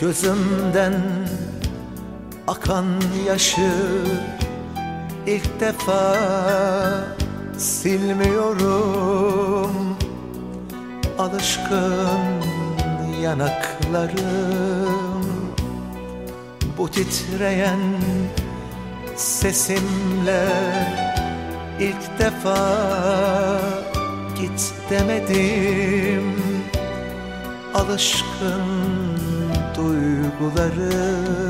Gözümden akan yaşı ilk defa silmiyorum. Alışkın yanaklarım Bu titreyen sesimle ilk defa git demedim. Alışkın duygularım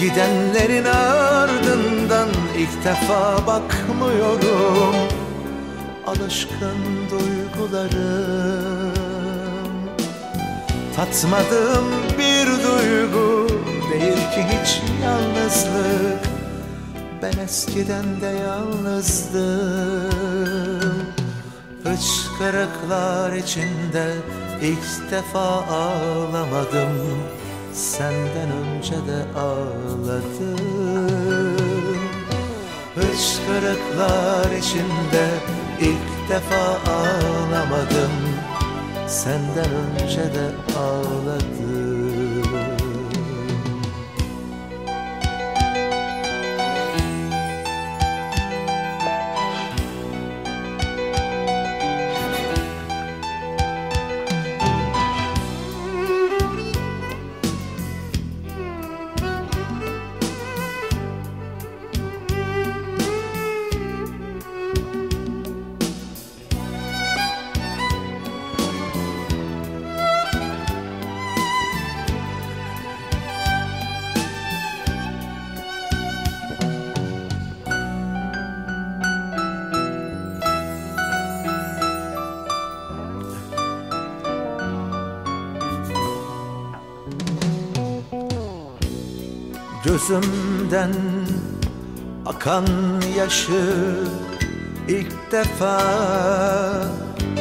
Gidenlerin ardından ilk defa bakmıyorum. Alışkın duygularım. Tatmadığım bir duygu değil ki hiç yalnızlık. Ben eskiden de yalnızdım Hıçkırıklar içinde ilk defa ağlamadım. Senden önce de ağladım. Hıçkırıklar içinde ilk defa ağlamadım. Senden önce de ağladım Gözümden akan yaşı ilk defa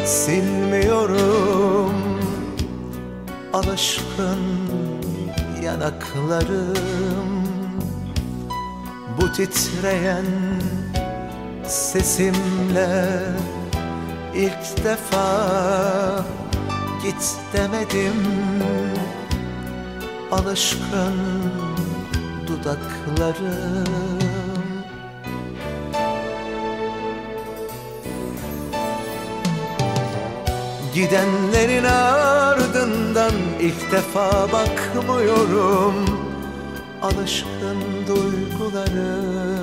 silmiyorum. Alışkın yanaklarım Bu titreyen sesimle ilk defa git demedim. Alışkın dudaklarım. Gidenlerin ardından ilk defa bakmıyorum. Alışkın duygularım.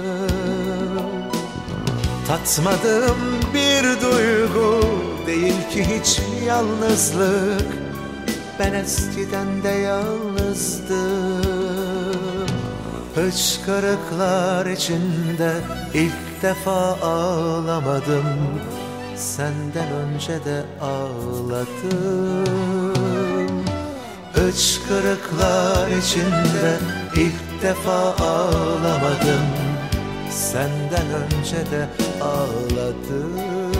Tatmadığım bir duygu değil ki hiç yalnızlık. Ben eskiden de yalnızdım Hıçkırıklar içinde ilk defa ağlamadım. Senden önce de ağladım. Hıçkırıklar içinde ilk defa ağlamadım. Senden önce de ağladım